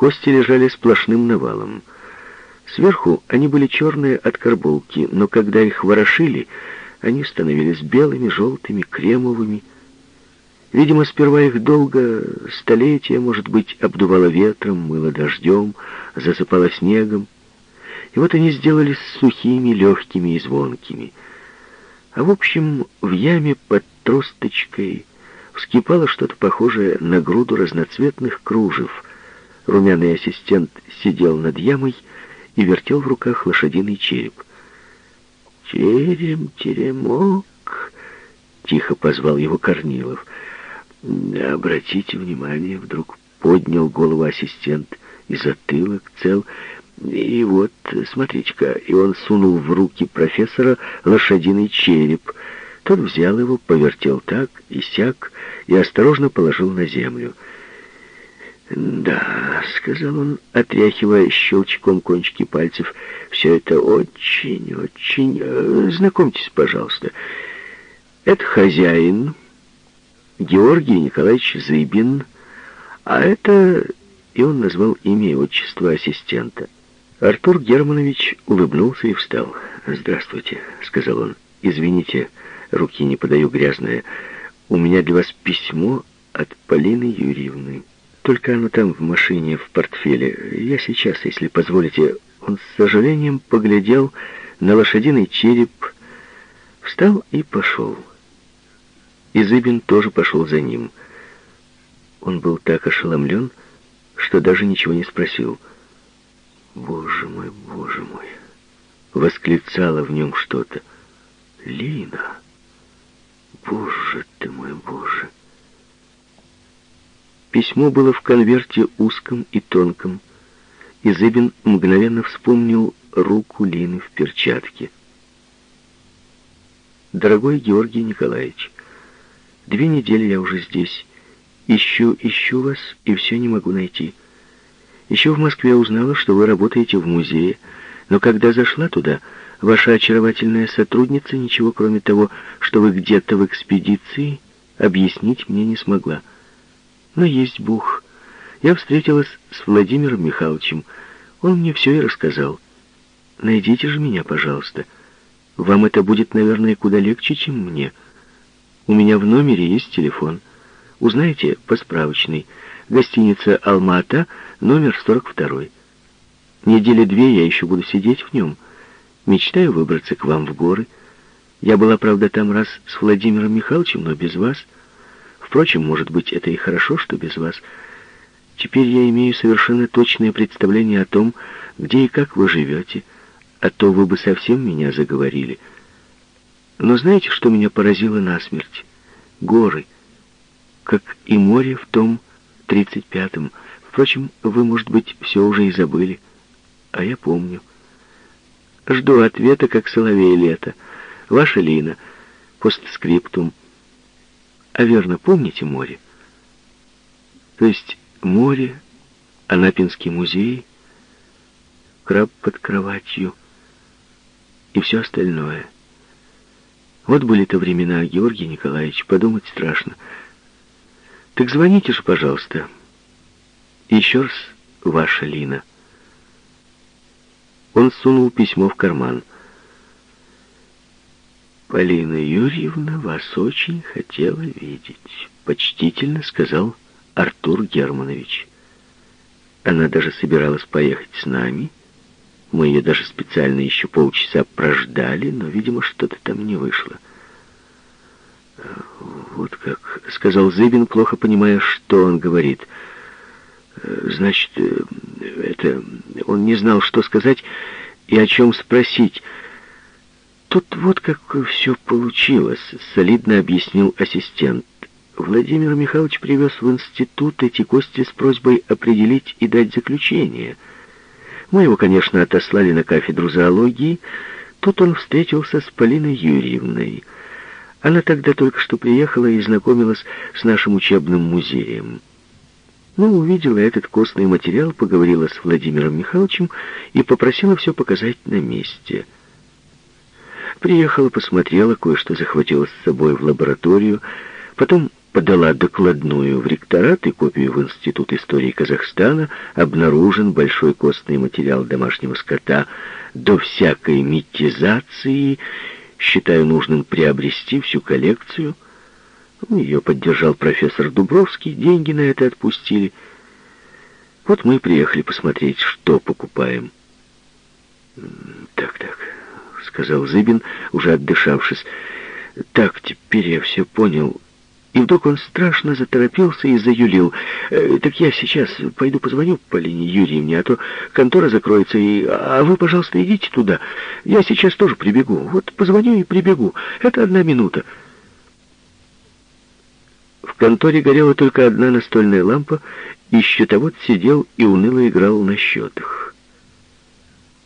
Кости лежали сплошным навалом. Сверху они были черные от карболки, но когда их ворошили, они становились белыми, желтыми, кремовыми. Видимо, сперва их долго, столетия, может быть, обдувало ветром, мыло дождем, засыпало снегом. И вот они сделались сухими, легкими и звонкими. А в общем, в яме под тросточкой вскипало что-то похожее на груду разноцветных кружев. Румяный ассистент сидел над ямой и вертел в руках лошадиный череп. «Терем, теремок!» — тихо позвал его Корнилов. «Обратите внимание, вдруг поднял голову ассистент, и затылок цел. И вот, смотрите-ка, и он сунул в руки профессора лошадиный череп. Тот взял его, повертел так и сяк и осторожно положил на землю. «Да», — сказал он, отряхивая щелчком кончики пальцев, — «все это очень, очень... Э, знакомьтесь, пожалуйста. Это хозяин, Георгий Николаевич Зыбин, а это...» И он назвал имя и отчество ассистента. Артур Германович улыбнулся и встал. «Здравствуйте», — сказал он. «Извините, руки не подаю грязные. У меня для вас письмо от Полины Юрьевны». Только оно там в машине, в портфеле. Я сейчас, если позволите...» Он с сожалением поглядел на лошадиный череп, встал и пошел. И Зыбин тоже пошел за ним. Он был так ошеломлен, что даже ничего не спросил. «Боже мой, боже мой!» Восклицало в нем что-то. «Лина! Боже ты мой, боже!» Письмо было в конверте узком и тонком, и Зыбин мгновенно вспомнил руку Лины в перчатке. «Дорогой Георгий Николаевич, две недели я уже здесь. Ищу, ищу вас, и все не могу найти. Еще в Москве узнала, что вы работаете в музее, но когда зашла туда, ваша очаровательная сотрудница ничего, кроме того, что вы где-то в экспедиции, объяснить мне не смогла». Но есть Бог. Я встретилась с Владимиром Михайловичем. Он мне все и рассказал. Найдите же меня, пожалуйста. Вам это будет, наверное, куда легче, чем мне. У меня в номере есть телефон. Узнаете по справочной. Гостиница «Алма-Ата», номер 42. Недели две я еще буду сидеть в нем. Мечтаю выбраться к вам в горы. Я была, правда, там раз с Владимиром Михайловичем, но без вас — Впрочем, может быть, это и хорошо, что без вас. Теперь я имею совершенно точное представление о том, где и как вы живете, а то вы бы совсем меня заговорили. Но знаете, что меня поразило насмерть? Горы, как и море в том 35-м. Впрочем, вы, может быть, все уже и забыли, а я помню. Жду ответа, как соловей лето. Ваша Лина. Постскриптум. А верно, помните море? То есть море, Анапинский музей, краб под кроватью и все остальное. Вот были-то времена, Георгий Николаевич, подумать страшно. Так звоните же, пожалуйста. Еще раз, ваша Лина. Он сунул письмо в карман. «Полина Юрьевна вас очень хотела видеть», — почтительно сказал Артур Германович. «Она даже собиралась поехать с нами. Мы ее даже специально еще полчаса прождали, но, видимо, что-то там не вышло». «Вот как», — сказал Зыбин, плохо понимая, что он говорит. «Значит, это... Он не знал, что сказать и о чем спросить». Тут вот как все получилось, солидно объяснил ассистент. Владимир Михайлович привез в институт эти кости с просьбой определить и дать заключение. Мы его, конечно, отослали на кафедру зоологии. Тут он встретился с Полиной Юрьевной. Она тогда только что приехала и знакомилась с нашим учебным музеем. Ну, увидела этот костный материал, поговорила с Владимиром Михайловичем и попросила все показать на месте — Приехала, посмотрела, кое-что захватила с собой в лабораторию, потом подала докладную в ректорат и копию в Институт истории Казахстана, обнаружен большой костный материал домашнего скота. До всякой митизации считаю нужным приобрести всю коллекцию. Ну, ее поддержал профессор Дубровский, деньги на это отпустили. Вот мы и приехали посмотреть, что покупаем. «Так-так», — сказал Зыбин, уже отдышавшись. «Так, теперь я все понял. И вдруг он страшно заторопился и заюлил. «Э, «Так я сейчас пойду позвоню Полине Юрьевне, а то контора закроется, и... а вы, пожалуйста, идите туда. Я сейчас тоже прибегу. Вот позвоню и прибегу. Это одна минута». В конторе горела только одна настольная лампа, и счетовод сидел и уныло играл на счетах.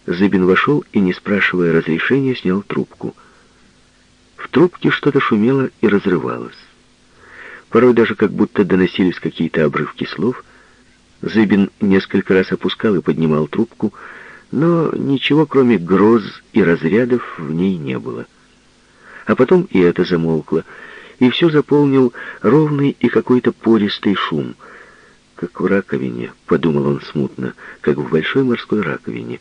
Зыбин вошел и, не спрашивая разрешения, снял трубку. В трубке что-то шумело и разрывалось. Порой даже как будто доносились какие-то обрывки слов. Зыбин несколько раз опускал и поднимал трубку, но ничего, кроме гроз и разрядов, в ней не было. А потом и это замолкло, и все заполнил ровный и какой-то пористый шум. «Как в раковине», — подумал он смутно, — «как в большой морской раковине».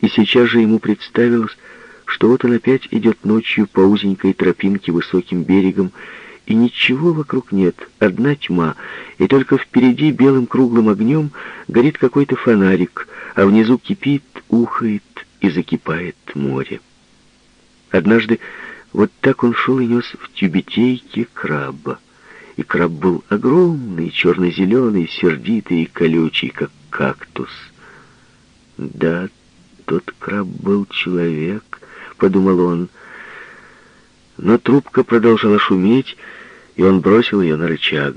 И сейчас же ему представилось, что вот он опять идет ночью по узенькой тропинке высоким берегом, и ничего вокруг нет, одна тьма, и только впереди белым круглым огнем горит какой-то фонарик, а внизу кипит, ухает и закипает море. Однажды вот так он шел и нес в тюбетейке краба. И краб был огромный, черно-зеленый, сердитый и колючий, как кактус. Да, тот краб был человек, подумал он. Но трубка продолжала шуметь, и он бросил ее на рычаг.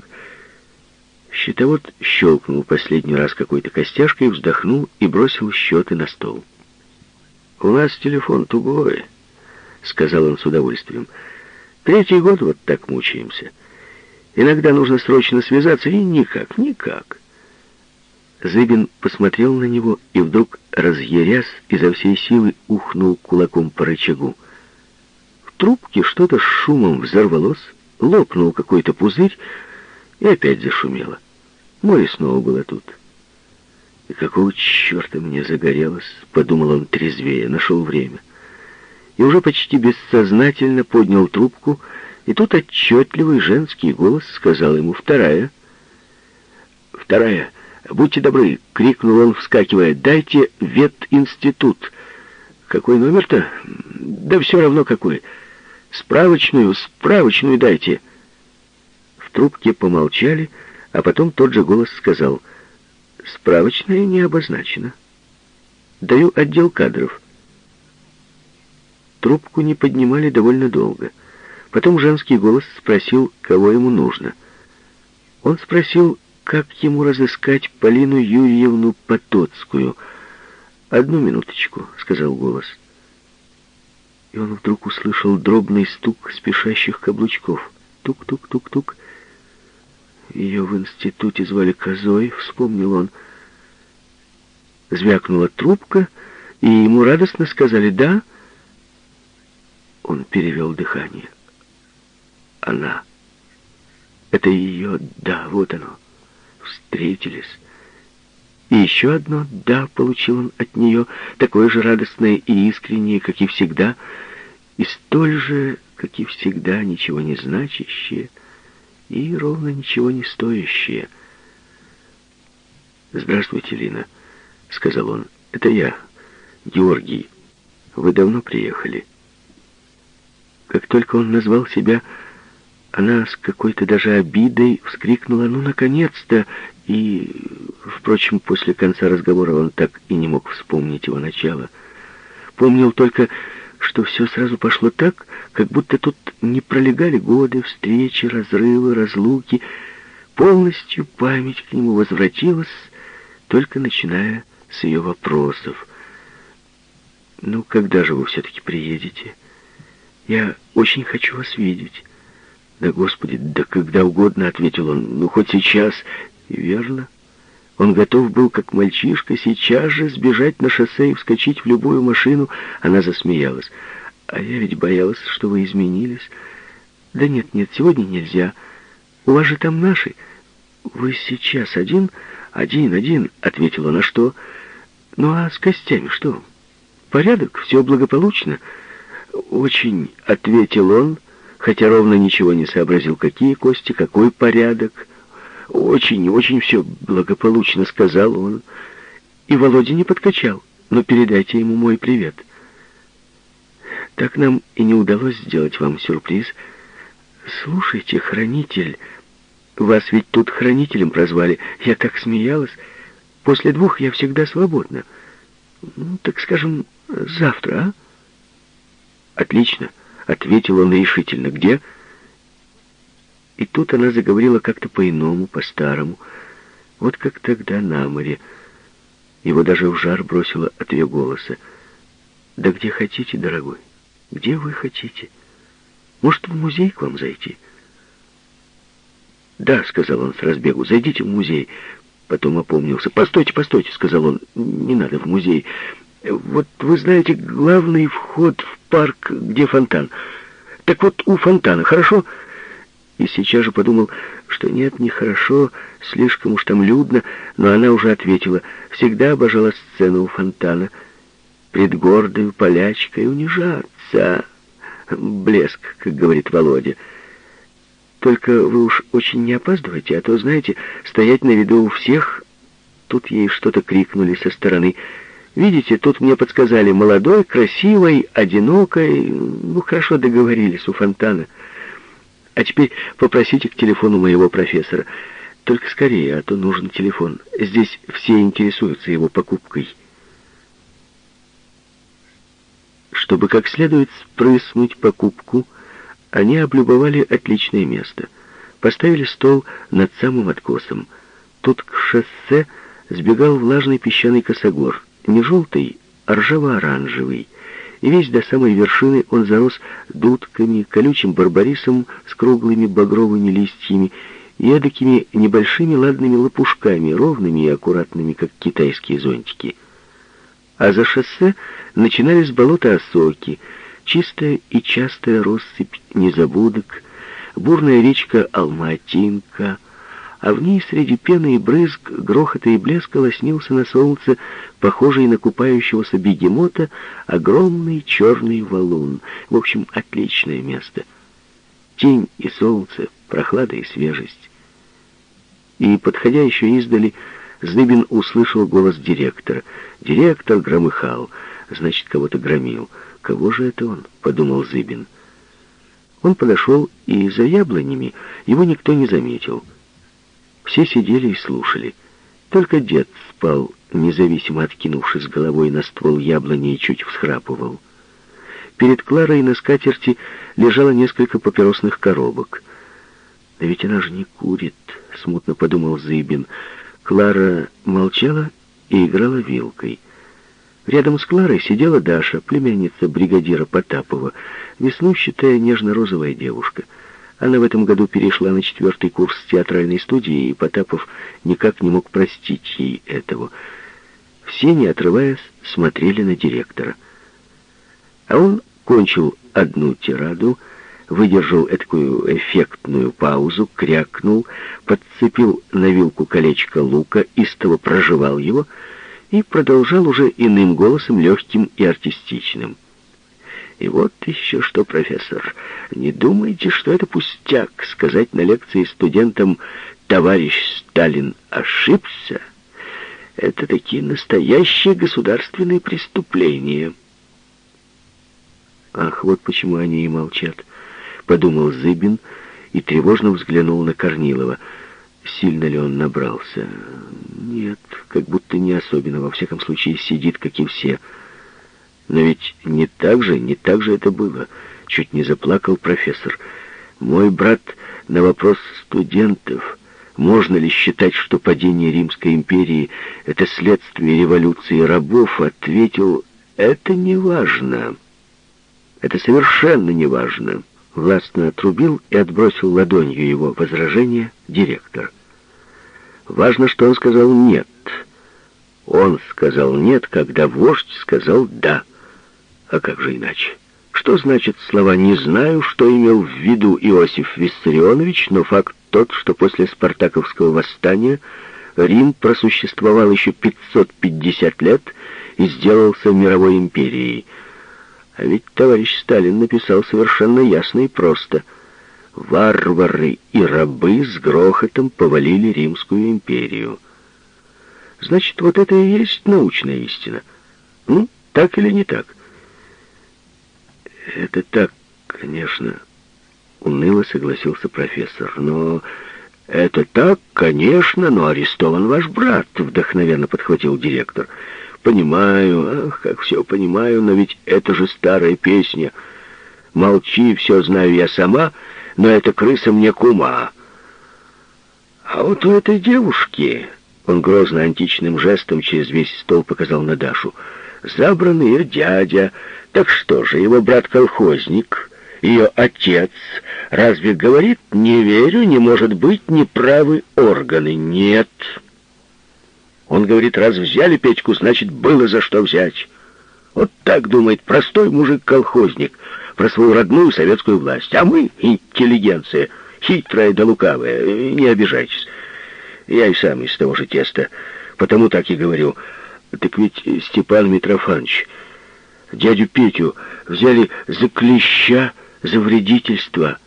Щитовод щелкнул последний раз какой-то костяшкой, вздохнул и бросил счеты на стол. «У нас телефон тугой», — сказал он с удовольствием. «Третий год вот так мучаемся. Иногда нужно срочно связаться, и никак, никак». Зыбин посмотрел на него и вдруг, разъярясь, изо всей силы ухнул кулаком по рычагу. В трубке что-то с шумом взорвалось, лопнул какой-то пузырь, и опять зашумело. Море снова было тут. И какого черта мне загорелось, подумал он трезвее, нашел время. И уже почти бессознательно поднял трубку, и тут отчетливый женский голос сказал ему «Вторая». «Вторая, будьте добры!» — крикнул он, вскакивая. «Дайте ветинститут». «Какой номер-то?» «Да все равно какой». «Справочную, справочную дайте!» В трубке помолчали, а потом тот же голос сказал, «Справочная не обозначена. Даю отдел кадров». Трубку не поднимали довольно долго. Потом женский голос спросил, кого ему нужно. Он спросил, как ему разыскать Полину Юрьевну Потоцкую. «Одну минуточку», — сказал голос и он вдруг услышал дробный стук спешащих каблучков. Тук-тук-тук-тук. Ее в институте звали Козой, вспомнил он. Звякнула трубка, и ему радостно сказали «да». Он перевел дыхание. Она. Это ее «да», вот оно. Встретились. И еще одно «да» получил он от нее, такое же радостное и искреннее, как и всегда, и столь же, как и всегда, ничего не значащее и ровно ничего не стоящее. «Здравствуйте, Лина», — сказал он. «Это я, Георгий. Вы давно приехали?» Как только он назвал себя, она с какой-то даже обидой вскрикнула «Ну, наконец-то!» и Впрочем, после конца разговора он так и не мог вспомнить его начало. Помнил только, что все сразу пошло так, как будто тут не пролегали годы, встречи, разрывы, разлуки. Полностью память к нему возвратилась, только начиная с ее вопросов. «Ну, когда же вы все-таки приедете? Я очень хочу вас видеть». «Да, Господи, да когда угодно», — ответил он, — «ну, хоть сейчас». И верно. Он готов был, как мальчишка, сейчас же сбежать на шоссе и вскочить в любую машину. Она засмеялась. «А я ведь боялась, что вы изменились». «Да нет, нет, сегодня нельзя. У вас же там наши. Вы сейчас один? Один, один, ответила на что? Ну а с костями что? Порядок? Все благополучно? Очень, ответил он, хотя ровно ничего не сообразил, какие кости, какой порядок. Очень, очень все благополучно, сказал он. И Володя не подкачал, но передайте ему мой привет. Так нам и не удалось сделать вам сюрприз. Слушайте, хранитель, вас ведь тут хранителем прозвали. Я так смеялась. После двух я всегда свободна. Ну, так скажем, завтра, а? Отлично, ответил он решительно. Где? И тут она заговорила как-то по-иному, по-старому. Вот как тогда на море. Его даже в жар бросило от ее голоса. «Да где хотите, дорогой, где вы хотите? Может, в музей к вам зайти?» «Да», — сказал он с разбегу, — «зайдите в музей». Потом опомнился. «Постойте, постойте», — сказал он, — «не надо в музей. Вот вы знаете, главный вход в парк, где фонтан. Так вот, у фонтана, хорошо?» И сейчас же подумал, что нет, нехорошо, слишком уж там людно, но она уже ответила, всегда обожала сцену у фонтана. Пред гордой полячкой унижаться. Блеск, как говорит Володя. Только вы уж очень не опаздывайте, а то, знаете, стоять на виду у всех... Тут ей что-то крикнули со стороны. Видите, тут мне подсказали молодой, красивой, одинокой. Ну, хорошо договорились у фонтана. А теперь попросите к телефону моего профессора. Только скорее, а то нужен телефон. Здесь все интересуются его покупкой. Чтобы как следует спрыснуть покупку, они облюбовали отличное место. Поставили стол над самым откосом. Тут к шоссе сбегал влажный песчаный косогор. Не желтый, а ржаво-оранжевый и весь до самой вершины он зарос дудками, колючим барбарисом с круглыми багровыми листьями и эдакими небольшими ладными лопушками, ровными и аккуратными, как китайские зонтики. А за шоссе начинались болота осоки, чистая и частая россыпь незабудок, бурная речка Алматинка — а в ней среди пены и брызг, грохота и блеска лоснился на солнце, похожий на купающегося бегемота, огромный черный валун. В общем, отличное место. Тень и солнце, прохлада и свежесть. И, подходя еще издали, Зыбин услышал голос директора. Директор громыхал, значит, кого-то громил. «Кого же это он?» — подумал Зыбин. Он подошел, и за яблонями его никто не заметил — все сидели и слушали. Только дед спал, независимо откинувшись головой на ствол яблони и чуть всхрапывал. Перед Кларой на скатерти лежало несколько папиросных коробок. «Да ведь она же не курит», — смутно подумал Зыбин. Клара молчала и играла вилкой. Рядом с Кларой сидела Даша, племянница бригадира Потапова, веснущатая нежно-розовая девушка — она в этом году перешла на четвертый курс театральной студии, и Потапов никак не мог простить ей этого. Все, не отрываясь, смотрели на директора. А он кончил одну тираду, выдержал такую эффектную паузу, крякнул, подцепил на вилку колечко лука, истово прожевал его и продолжал уже иным голосом, легким и артистичным. И вот еще что, профессор, не думайте, что это пустяк сказать на лекции студентам «Товарищ Сталин ошибся». Это такие настоящие государственные преступления. Ах, вот почему они и молчат, подумал Зыбин и тревожно взглянул на Корнилова. Сильно ли он набрался? Нет, как будто не особенно, во всяком случае сидит, как и все. Но ведь не так же, не так же это было. Чуть не заплакал профессор. Мой брат на вопрос студентов, можно ли считать, что падение Римской империи — это следствие революции рабов, ответил, это не важно. Это совершенно не важно. Властно отрубил и отбросил ладонью его возражение директор. Важно, что он сказал «нет». Он сказал «нет», когда вождь сказал «да». А как же иначе? Что значит слова «не знаю», что имел в виду Иосиф Виссарионович, но факт тот, что после Спартаковского восстания Рим просуществовал еще 550 лет и сделался мировой империей. А ведь товарищ Сталин написал совершенно ясно и просто. Варвары и рабы с грохотом повалили Римскую империю. Значит, вот это и есть научная истина. Ну, так или не так? Это так, конечно, уныло согласился профессор. Но это так, конечно, но арестован ваш брат, вдохновенно подхватил директор. Понимаю, ах, как все понимаю, но ведь это же старая песня. Молчи, все знаю я сама, но эта крыса мне кума. А вот у этой девушки, он грозно античным жестом через весь стол показал на Дашу, забран ее дядя, так что же, его брат-колхозник, ее отец, разве говорит, не верю, не может быть неправы органы? Нет. Он говорит, раз взяли Петьку, значит, было за что взять. Вот так думает простой мужик-колхозник про свою родную советскую власть. А мы, интеллигенция, хитрая да лукавая, не обижайтесь. Я и сам из того же теста, потому так и говорю. Так ведь Степан Митрофанович, дядю Петю взяли за клеща, за вредительство.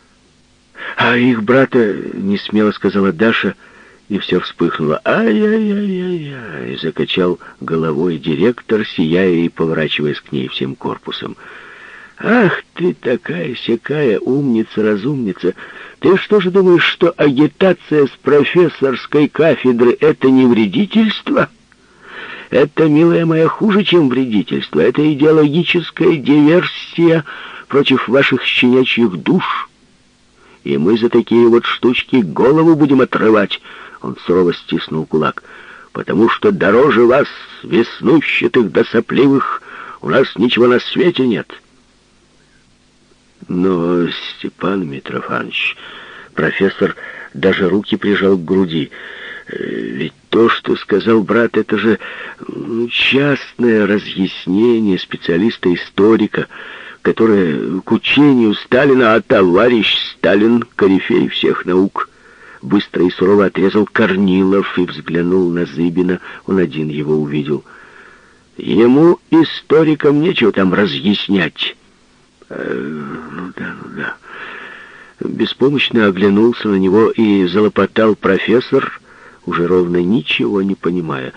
А их брата, не смело сказала Даша, — и все вспыхнуло. «Ай-яй-яй-яй-яй!» — закачал головой директор, сияя и поворачиваясь к ней всем корпусом. «Ах ты такая сякая умница-разумница! Ты что же думаешь, что агитация с профессорской кафедры — это не вредительство?» Это, милая моя, хуже, чем вредительство. Это идеологическая диверсия против ваших щенячьих душ. И мы за такие вот штучки голову будем отрывать. Он сурово стиснул кулак. «Потому что дороже вас, веснущатых да сопливых, у нас ничего на свете нет». Но, Степан Митрофанович, профессор даже руки прижал к груди. «Э, ведь то, что сказал брат, это же частное разъяснение специалиста-историка, которое к учению Сталина, а товарищ Сталин — корифей всех наук — быстро и сурово отрезал Корнилов и взглянул на Зыбина. Он один его увидел. Ему, историкам, нечего там разъяснять. Э, ну да, ну да. Беспомощно оглянулся на него и залопотал профессор, уже ровно ничего не понимая.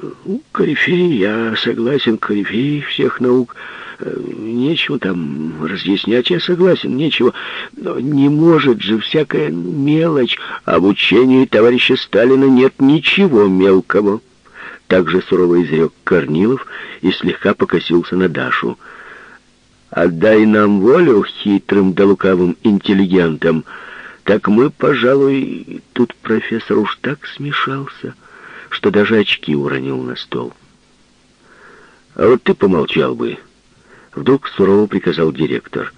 Ну, корифей, я согласен, корифей всех наук. Э, нечего там разъяснять, я согласен, нечего. Но не может же всякая мелочь. А в учении товарища Сталина нет ничего мелкого. Также сурово изрек Корнилов и слегка покосился на Дашу. «Отдай нам волю хитрым да лукавым интеллигентам, так мы, пожалуй...» Тут профессор уж так смешался, что даже очки уронил на стол. «А вот ты помолчал бы», Вдруг сурово приказал директор.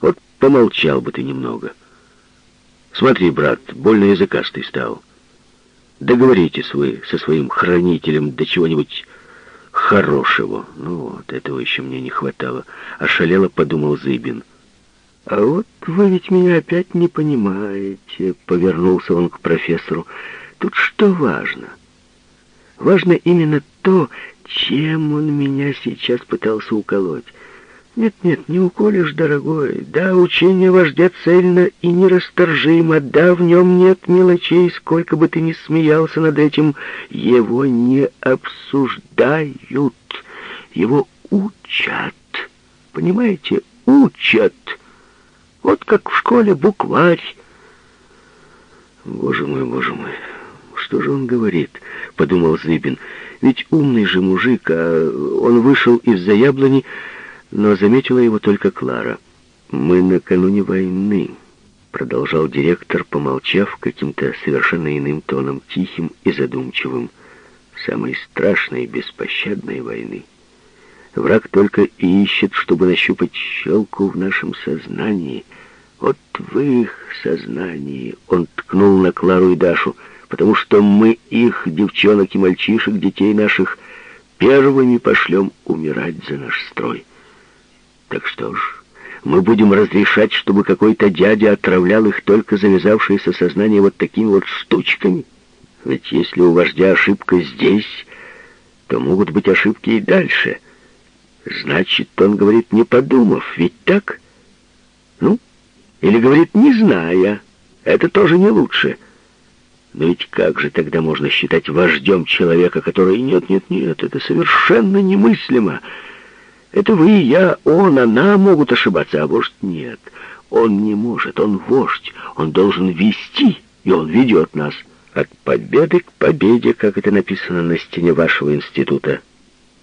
«Вот помолчал бы ты немного. Смотри, брат, больно языкастый стал. Договоритесь вы со своим хранителем до чего-нибудь хорошего. Ну вот, этого еще мне не хватало. Ошалело подумал Зыбин. «А вот вы ведь меня опять не понимаете», — повернулся он к профессору. «Тут что важно? Важно именно то, чем он меня сейчас пытался уколоть. Нет-нет, не уколешь, дорогой. Да, учение вождя цельно и нерасторжимо. Да, в нем нет мелочей, сколько бы ты ни смеялся над этим. Его не обсуждают, его учат. Понимаете, учат. Вот как в школе букварь. Боже мой, боже мой, что же он говорит? Подумал Зыбин. Ведь умный же мужик, а он вышел из-за яблони, но заметила его только Клара. «Мы накануне войны», — продолжал директор, помолчав каким-то совершенно иным тоном, тихим и задумчивым, «самой страшной беспощадной войны. Враг только и ищет, чтобы нащупать щелку в нашем сознании. Вот в их сознании он ткнул на Клару и Дашу, потому что мы их, девчонок и мальчишек, детей наших, первыми пошлем умирать за наш строй». Так что ж, Мы будем разрешать, чтобы какой-то дядя отравлял их только завязавшееся сознание вот такими вот штучками? Ведь если у вождя ошибка здесь, то могут быть ошибки и дальше. Значит, он говорит, не подумав, ведь так? Или говорит, не зная. Это тоже не лучше. Но ведь как же тогда можно считать вождем человека, который... Нет, нет, нет, это совершенно немыслимо. Это вы, я, он, она могут ошибаться, а вождь нет. Он не может, он вождь, он должен вести, и он ведет нас. От победы к победе, как это написано на стене вашего института.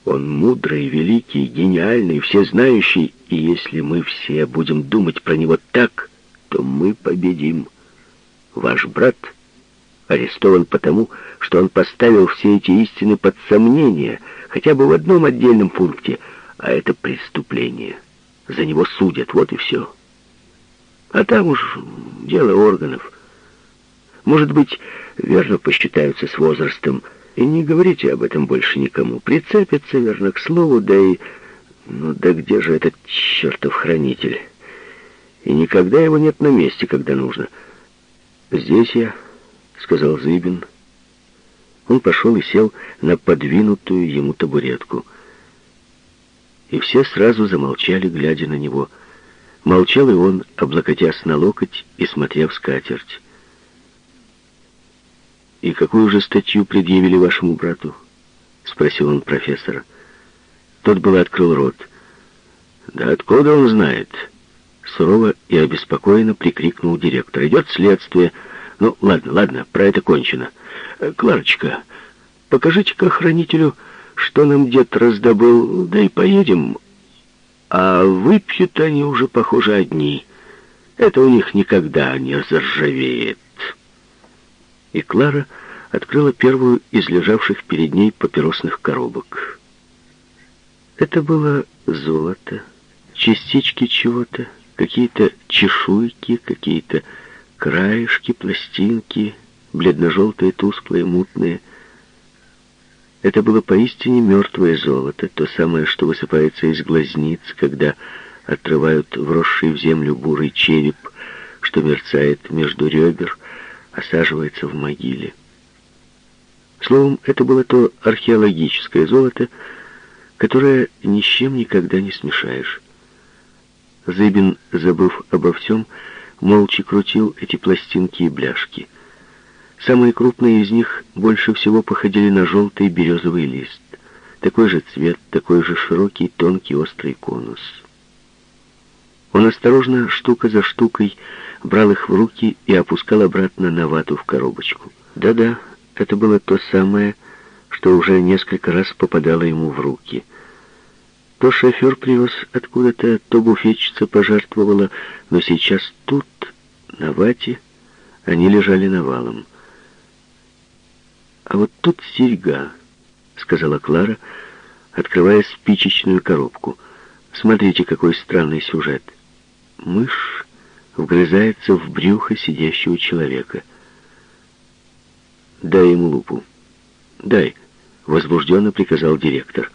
Он мудрый, великий, гениальный, всезнающий, и если мы все будем думать про него так, то мы победим. Ваш брат арестован потому, что он поставил все эти истины под сомнение, хотя бы в одном отдельном пункте, а это преступление. За него судят, вот и все. А там уж дело органов. Может быть, верно посчитаются с возрастом, и не говорите об этом больше никому. Прицепятся, верно, к слову, да и... Ну да где же этот чертов хранитель? И никогда его нет на месте, когда нужно. Здесь я, — сказал Зыбин. Он пошел и сел на подвинутую ему табуретку. И все сразу замолчали, глядя на него. Молчал и он, облокотясь на локоть и смотря в скатерть. «И какую же статью предъявили вашему брату?» — спросил он профессора. Тот был открыл рот. «Да откуда он знает?» Сурово и обеспокоенно прикрикнул директор. «Идет следствие. Ну, ладно, ладно, про это кончено. Э, Кларочка, покажите-ка хранителю, что нам дед раздобыл, да и поедем. А выпьют они уже, похоже, одни. Это у них никогда не заржавеет» и Клара открыла первую из лежавших перед ней папиросных коробок. Это было золото, частички чего-то, какие-то чешуйки, какие-то краешки, пластинки, бледно-желтые, тусклые, мутные. Это было поистине мертвое золото, то самое, что высыпается из глазниц, когда отрывают вросший в землю бурый череп, что мерцает между ребер, осаживается в могиле. Словом, это было то археологическое золото, которое ни с чем никогда не смешаешь. Зыбин, забыв обо всем, молча крутил эти пластинки и бляшки. Самые крупные из них больше всего походили на желтый березовый лист. Такой же цвет, такой же широкий, тонкий, острый конус. Он осторожно, штука за штукой, брал их в руки и опускал обратно на вату в коробочку. Да-да, это было то самое, что уже несколько раз попадало ему в руки. То шофер привез откуда-то, то буфетчица пожертвовала, но сейчас тут, на вате, они лежали навалом. «А вот тут серьга», — сказала Клара, открывая спичечную коробку. «Смотрите, какой странный сюжет. Мышь вгрызается в брюхо сидящего человека. «Дай ему лупу». «Дай», — возбужденно приказал директор.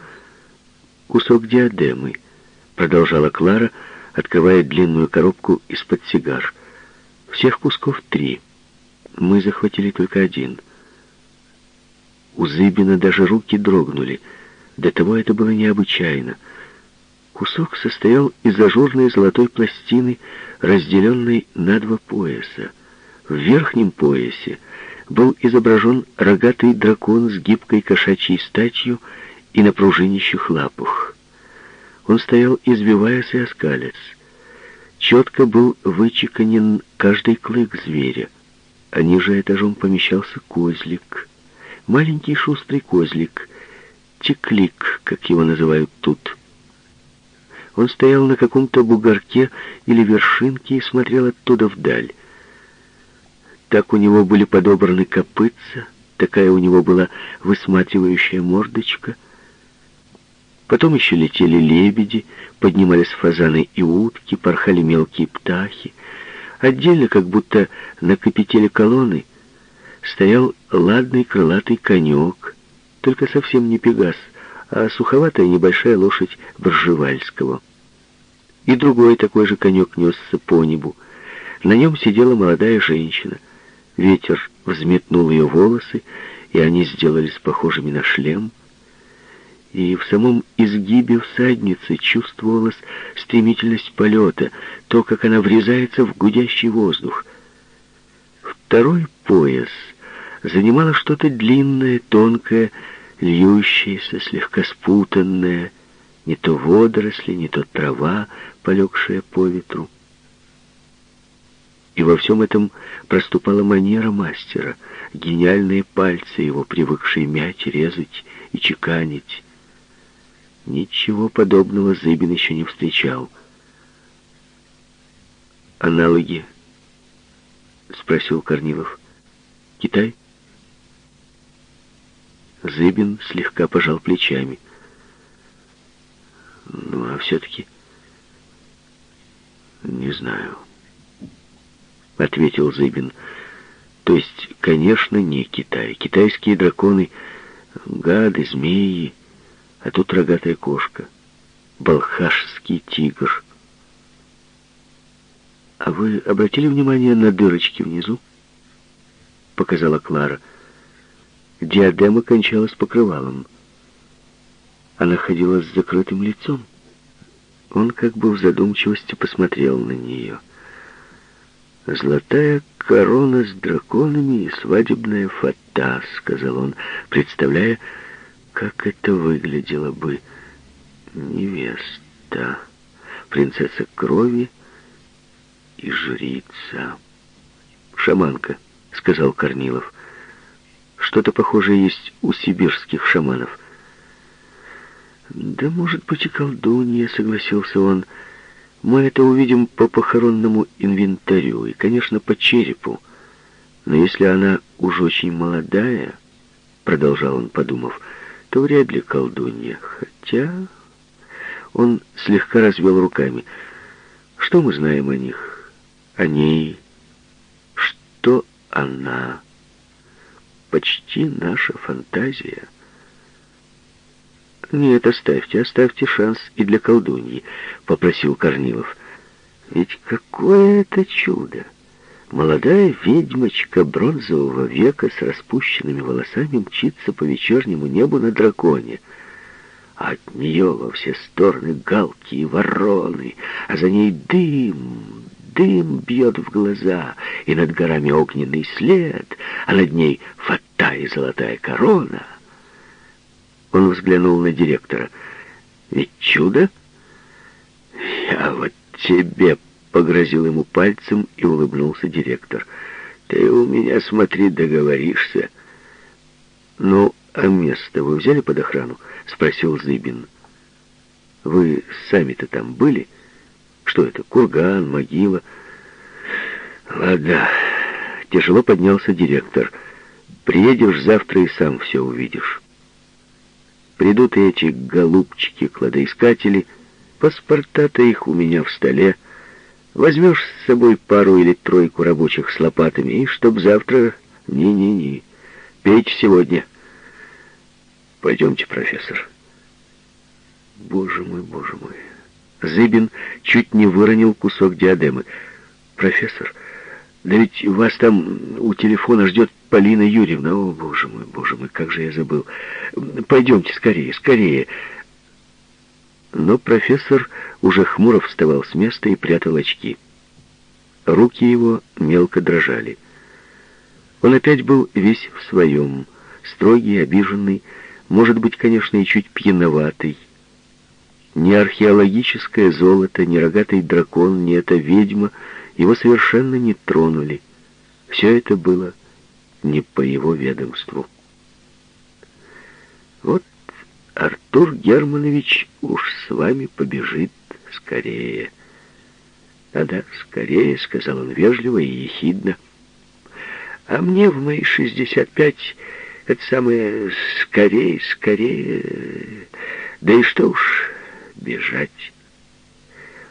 «Кусок диадемы», — продолжала Клара, открывая длинную коробку из-под сигар. «Всех кусков три. Мы захватили только один». У Зыбина даже руки дрогнули. До того это было необычайно — Кусок состоял из ажурной золотой пластины, разделенной на два пояса. В верхнем поясе был изображен рогатый дракон с гибкой кошачьей статью и на пружинищих лапах. Он стоял, извиваясь и оскалясь. Четко был вычеканен каждый клык зверя, а ниже этажом помещался козлик. Маленький шустрый козлик, теклик, как его называют тут, он стоял на каком-то бугорке или вершинке и смотрел оттуда вдаль. Так у него были подобраны копытца, такая у него была высматривающая мордочка. Потом еще летели лебеди, поднимались фазаны и утки, порхали мелкие птахи. Отдельно, как будто на капителе колонны, стоял ладный крылатый конек, только совсем не пегас, а суховатая небольшая лошадь Бржевальского. И другой такой же конек несся по небу. На нем сидела молодая женщина. Ветер взметнул ее волосы, и они сделались похожими на шлем. И в самом изгибе всадницы чувствовалась стремительность полета, то, как она врезается в гудящий воздух. Второй пояс занимало что-то длинное, тонкое, льющееся, слегка спутанное, не то водоросли, не то трава, полегшая по ветру. И во всем этом проступала манера мастера, гениальные пальцы его, привыкшие мять, резать и чеканить. Ничего подобного Зыбин еще не встречал. «Аналоги?» — спросил Корнилов. «Китай?» Зыбин слегка пожал плечами. «Ну, а все-таки...» «Не знаю», — ответил Зыбин. «То есть, конечно, не Китай. Китайские драконы — гады, змеи, а тут рогатая кошка, балхашский тигр». «А вы обратили внимание на дырочки внизу?» — показала Клара. Диадема кончалась покрывалом. Она ходила с закрытым лицом. Он как бы в задумчивости посмотрел на нее. «Золотая корона с драконами и свадебная фата», — сказал он, представляя, как это выглядело бы. Невеста, принцесса крови и жрица. «Шаманка», — сказал Корнилов. «Что-то похожее есть у сибирских шаманов». «Да, может быть, и колдунья», — согласился он. «Мы это увидим по похоронному инвентарю и, конечно, по черепу. Но если она уж очень молодая, — продолжал он, подумав, — то вряд ли колдунья. Хотя...» Он слегка развел руками. «Что мы знаем о них? О ней? Что она? Почти наша фантазия». «Нет, оставьте, оставьте шанс и для колдуньи», — попросил Корнилов. «Ведь какое это чудо! Молодая ведьмочка бронзового века с распущенными волосами мчится по вечернему небу на драконе. От нее во все стороны галки и вороны, а за ней дым, дым бьет в глаза, и над горами огненный след, а над ней фата и золотая корона». Он взглянул на директора. «Ведь чудо?» «Я вот тебе...» — погрозил ему пальцем и улыбнулся директор. «Ты у меня, смотри, договоришься». «Ну, а место вы взяли под охрану?» — спросил Зыбин. «Вы сами-то там были? Что это, курган, могила?» «Ладно». Тяжело поднялся директор. «Приедешь завтра и сам все увидишь». Придут эти голубчики-кладоискатели, паспорта-то их у меня в столе. Возьмешь с собой пару или тройку рабочих с лопатами, и чтоб завтра... Ни-ни-ни. Пейте сегодня. Пойдемте, профессор. Боже мой, боже мой. Зыбин чуть не выронил кусок диадемы. Профессор, да ведь вас там у телефона ждет Полина Юрьевна. О, боже мой, боже мой, как же я забыл. Пойдемте скорее, скорее. Но профессор уже хмуро вставал с места и прятал очки. Руки его мелко дрожали. Он опять был весь в своем, строгий, обиженный, может быть, конечно, и чуть пьяноватый. Ни археологическое золото, ни рогатый дракон, ни эта ведьма его совершенно не тронули. Все это было не по его ведомству. Вот Артур Германович уж с вами побежит скорее. «Да-да, скорее», — сказал он вежливо и ехидно. «А мне в мои шестьдесят пять это самое скорее, скорее... Да и что уж бежать».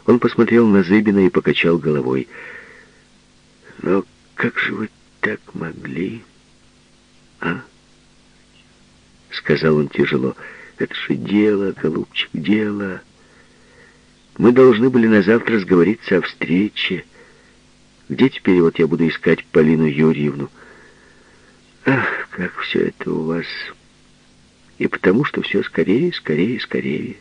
Он посмотрел на Зыбина и покачал головой. «Но как же вы так могли, а?» Сказал он тяжело. «Это же дело, голубчик, дело. Мы должны были на завтра сговориться о встрече. Где теперь вот я буду искать Полину Юрьевну? Ах, как все это у вас... И потому что все скорее, скорее, скорее.